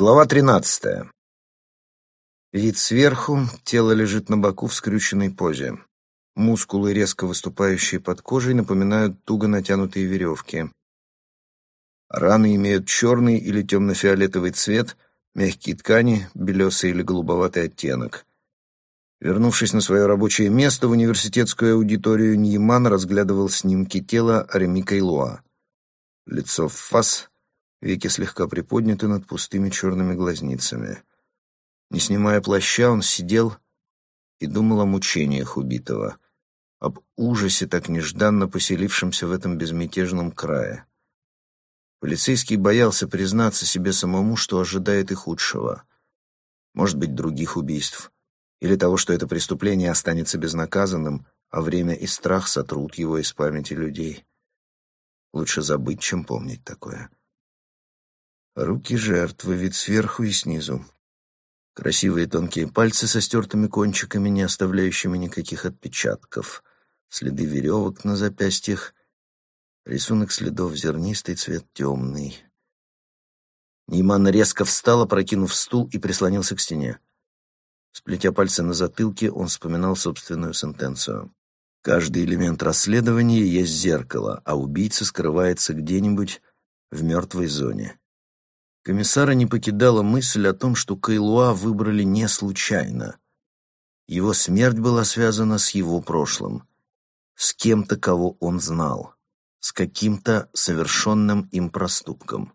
Глава тринадцатая. Вид сверху, тело лежит на боку в скрюченной позе. Мускулы, резко выступающие под кожей, напоминают туго натянутые веревки. Раны имеют черный или темно-фиолетовый цвет, мягкие ткани, белесый или голубоватый оттенок. Вернувшись на свое рабочее место в университетскую аудиторию, Ньяман разглядывал снимки тела Реми Кайлуа. Лицо в фас, веки слегка приподняты над пустыми черными глазницами. Не снимая плаща, он сидел и думал о мучениях убитого, об ужасе, так нежданно поселившемся в этом безмятежном крае. Полицейский боялся признаться себе самому, что ожидает и худшего. Может быть, других убийств. Или того, что это преступление останется безнаказанным, а время и страх сотрут его из памяти людей. Лучше забыть, чем помнить такое. Руки жертвы, вид сверху и снизу. Красивые тонкие пальцы со стертыми кончиками, не оставляющими никаких отпечатков. Следы веревок на запястьях. Рисунок следов зернистый, цвет темный. Нейман резко встал, опрокинув стул и прислонился к стене. Сплетя пальцы на затылке, он вспоминал собственную сентенцию. Каждый элемент расследования есть зеркало, а убийца скрывается где-нибудь в мертвой зоне. Комиссара не покидала мысль о том, что Кайлуа выбрали не случайно. Его смерть была связана с его прошлым, с кем-то, кого он знал, с каким-то совершенным им проступком,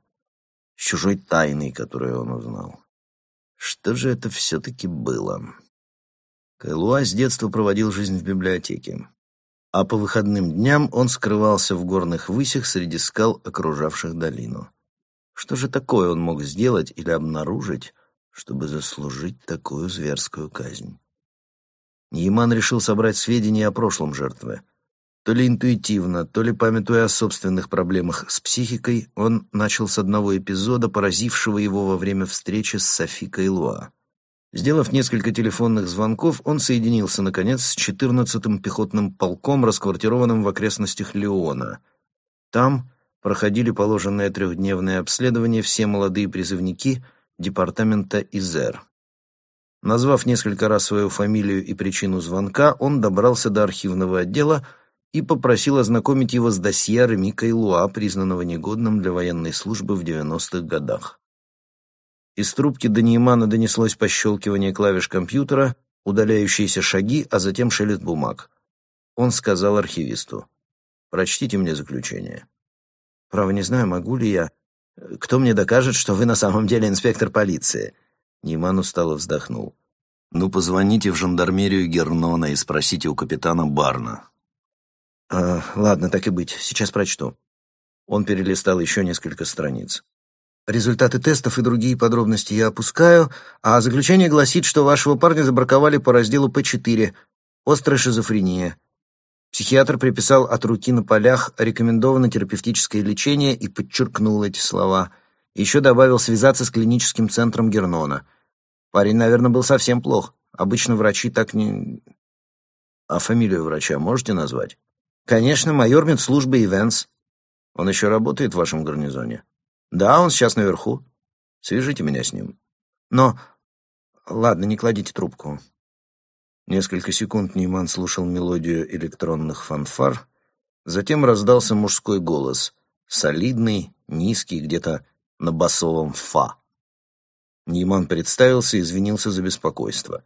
с чужой тайной, которую он узнал. Что же это все-таки было? Кайлуа с детства проводил жизнь в библиотеке, а по выходным дням он скрывался в горных высях среди скал, окружавших долину. Что же такое он мог сделать или обнаружить, чтобы заслужить такую зверскую казнь? Нейман решил собрать сведения о прошлом жертвы. То ли интуитивно, то ли памятуя о собственных проблемах с психикой, он начал с одного эпизода, поразившего его во время встречи с Софи Кайлуа. Сделав несколько телефонных звонков, он соединился, наконец, с 14-м пехотным полком, расквартированным в окрестностях Леона. Там проходили положенное трехдневное обследование все молодые призывники департамента ИЗЕР. Назвав несколько раз свою фамилию и причину звонка, он добрался до архивного отдела и попросил ознакомить его с досье Реми Кайлуа, признанного негодным для военной службы в 90-х годах. Из трубки до Неймана донеслось пощелкивание клавиш компьютера, удаляющиеся шаги, а затем шелест бумаг. Он сказал архивисту, «Прочтите мне заключение». Право не знаю, могу ли я. Кто мне докажет, что вы на самом деле инспектор полиции?» Ниман устало вздохнул. «Ну, позвоните в жандармерию Гернона и спросите у капитана Барна». «А, «Ладно, так и быть. Сейчас прочту». Он перелистал еще несколько страниц. Результаты тестов и другие подробности я опускаю, а заключение гласит, что вашего парня забраковали по разделу П4 «Острая шизофрения». Психиатр приписал от руки на полях рекомендованное терапевтическое лечение и подчеркнул эти слова. Еще добавил связаться с клиническим центром Гернона. Парень, наверное, был совсем плох. Обычно врачи так не... А фамилию врача можете назвать? Конечно, майор медслужбы Ивенс. Он еще работает в вашем гарнизоне? Да, он сейчас наверху. Свяжите меня с ним. Но... Ладно, не кладите трубку. Несколько секунд Нейман слушал мелодию электронных фанфар, затем раздался мужской голос, солидный, низкий, где-то на басовом «фа». Нейман представился и извинился за беспокойство.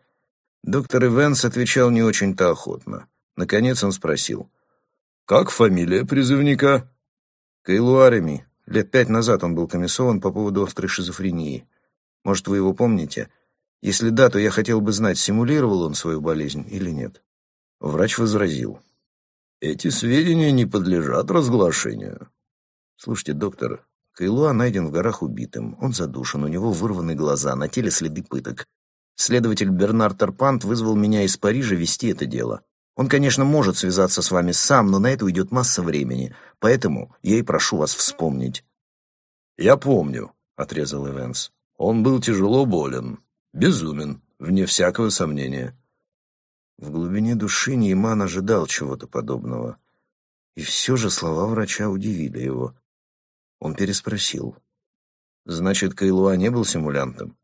Доктор Ивенс отвечал не очень-то охотно. Наконец он спросил. «Как фамилия призывника?» «Кайлуареми. Лет пять назад он был комиссован по поводу острой шизофрении. Может, вы его помните?» Если да, то я хотел бы знать, симулировал он свою болезнь или нет. Врач возразил. Эти сведения не подлежат разглашению. Слушайте, доктор, Кайлуа найден в горах убитым. Он задушен, у него вырваны глаза, на теле следы пыток. Следователь Бернар Тарпант вызвал меня из Парижа вести это дело. Он, конечно, может связаться с вами сам, но на это уйдет масса времени. Поэтому я и прошу вас вспомнить. «Я помню», — отрезал Эвенс. «Он был тяжело болен. Безумен, вне всякого сомнения. В глубине души Нейман ожидал чего-то подобного. И все же слова врача удивили его. Он переспросил. Значит, Кайлуа не был симулянтом?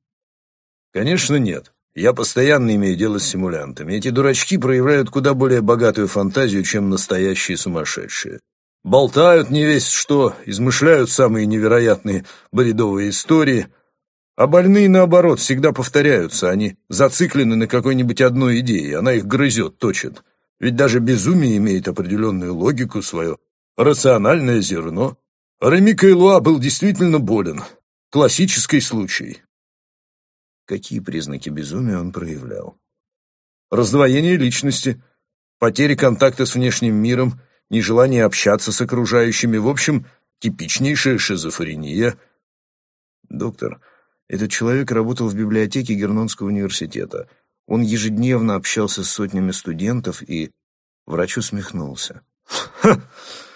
Конечно, нет. Я постоянно имею дело с симулянтами. Эти дурачки проявляют куда более богатую фантазию, чем настоящие сумасшедшие. Болтают не весь что, измышляют самые невероятные бредовые истории, а больные, наоборот, всегда повторяются. Они зациклены на какой-нибудь одной идее, она их грызет, точит. Ведь даже безумие имеет определенную логику, свое рациональное зерно. Реми Кайлуа был действительно болен. Классический случай. Какие признаки безумия он проявлял? Раздвоение личности, потеря контакта с внешним миром, нежелание общаться с окружающими, в общем, типичнейшая шизофрения. Доктор, этот человек работал в библиотеке Гернонского университета. Он ежедневно общался с сотнями студентов и... Врач усмехнулся. «Ха!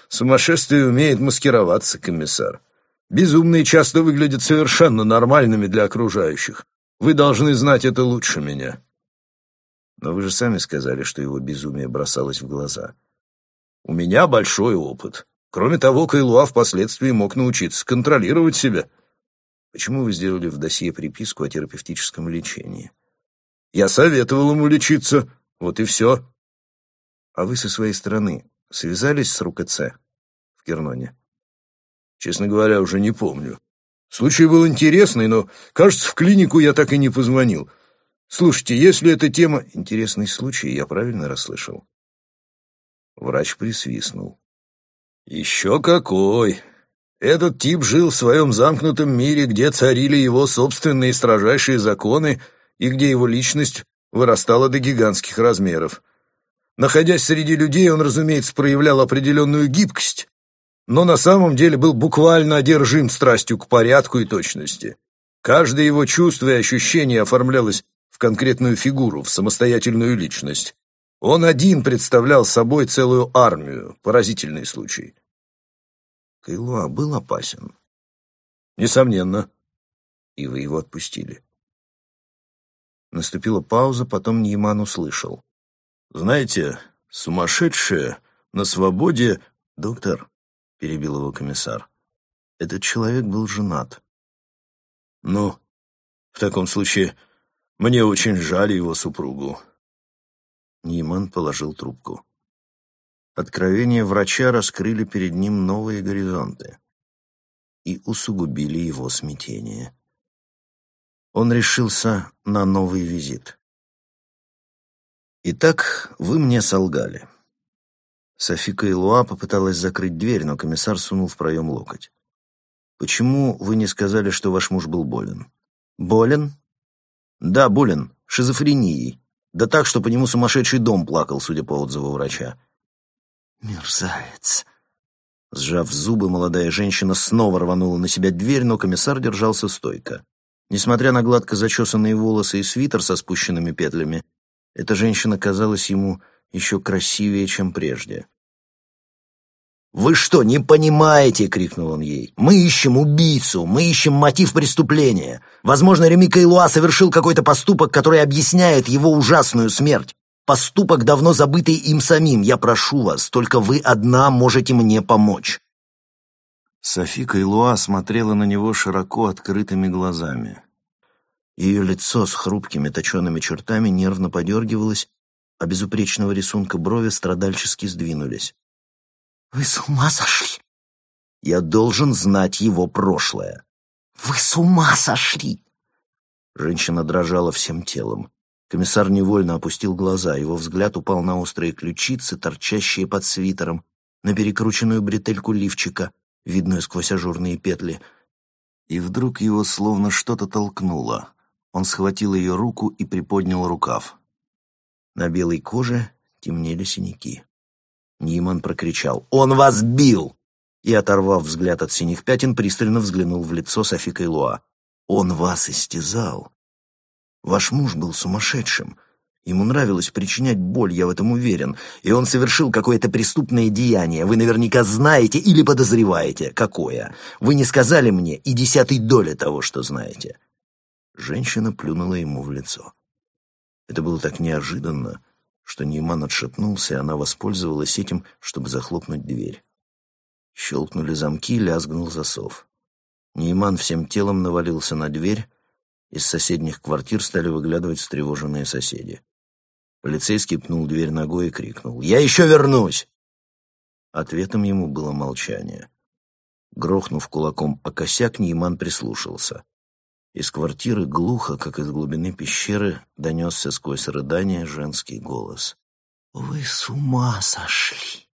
Сумасшествие умеет маскироваться, комиссар. Безумные часто выглядят совершенно нормальными для окружающих. Вы должны знать это лучше меня». «Но вы же сами сказали, что его безумие бросалось в глаза». «У меня большой опыт. Кроме того, Кайлуа впоследствии мог научиться контролировать себя». Почему вы сделали в досье приписку о терапевтическом лечении? Я советовал ему лечиться. Вот и все. А вы со своей стороны связались с РУКЦ в Герноне? Честно говоря, уже не помню. Случай был интересный, но, кажется, в клинику я так и не позвонил. Слушайте, если эта тема... Интересный случай, я правильно расслышал? Врач присвистнул. Еще какой! Этот тип жил в своем замкнутом мире, где царили его собственные строжайшие законы и где его личность вырастала до гигантских размеров. Находясь среди людей, он, разумеется, проявлял определенную гибкость, но на самом деле был буквально одержим страстью к порядку и точности. Каждое его чувство и ощущение оформлялось в конкретную фигуру, в самостоятельную личность. Он один представлял собой целую армию, поразительный случай. Кайлуа был опасен? Несомненно. И вы его отпустили? Наступила пауза, потом Нейман услышал. Знаете, сумасшедшие на свободе... Доктор, перебил его комиссар, этот человек был женат. Ну, в таком случае, мне очень жаль его супругу. Нейман положил трубку. Откровения врача раскрыли перед ним новые горизонты и усугубили его смятение. Он решился на новый визит. «Итак, вы мне солгали». Софи Кайлуа попыталась закрыть дверь, но комиссар сунул в проем локоть. «Почему вы не сказали, что ваш муж был болен?» «Болен?» «Да, болен. Шизофренией. Да так, что по нему сумасшедший дом плакал, судя по отзыву врача. «Мерзавец!» Сжав зубы, молодая женщина снова рванула на себя дверь, но комиссар держался стойко. Несмотря на гладко зачесанные волосы и свитер со спущенными петлями, эта женщина казалась ему еще красивее, чем прежде. «Вы что, не понимаете?» — крикнул он ей. «Мы ищем убийцу, мы ищем мотив преступления. Возможно, Реми Кайлуа совершил какой-то поступок, который объясняет его ужасную смерть. Поступок, давно забытый им самим. Я прошу вас, только вы одна можете мне помочь». Софи Кайлуа смотрела на него широко открытыми глазами. Ее лицо с хрупкими точеными чертами нервно подергивалось, а безупречного рисунка брови страдальчески сдвинулись. «Вы с ума сошли?» «Я должен знать его прошлое». «Вы с ума сошли?» Женщина дрожала всем телом. Комиссар невольно опустил глаза, его взгляд упал на острые ключицы, торчащие под свитером, на перекрученную бретельку лифчика, видную сквозь ажурные петли. И вдруг его словно что-то толкнуло. Он схватил ее руку и приподнял рукав. На белой коже темнели синяки. Ниман прокричал «Он вас бил!» и, оторвав взгляд от синих пятен, пристально взглянул в лицо Софи Кайлуа. «Он вас истязал!» Ваш муж был сумасшедшим. Ему нравилось причинять боль, я в этом уверен. И он совершил какое-то преступное деяние. Вы наверняка знаете или подозреваете, какое. Вы не сказали мне и десятой доли того, что знаете. Женщина плюнула ему в лицо. Это было так неожиданно, что Нейман отшатнулся, и она воспользовалась этим, чтобы захлопнуть дверь. Щелкнули замки, лязгнул засов. Нейман всем телом навалился на дверь, из соседних квартир стали выглядывать встревоженные соседи. Полицейский пнул дверь ногой и крикнул «Я еще вернусь!». Ответом ему было молчание. Грохнув кулаком о косяк, Нейман прислушался. Из квартиры глухо, как из глубины пещеры, донесся сквозь рыдания женский голос. «Вы с ума сошли!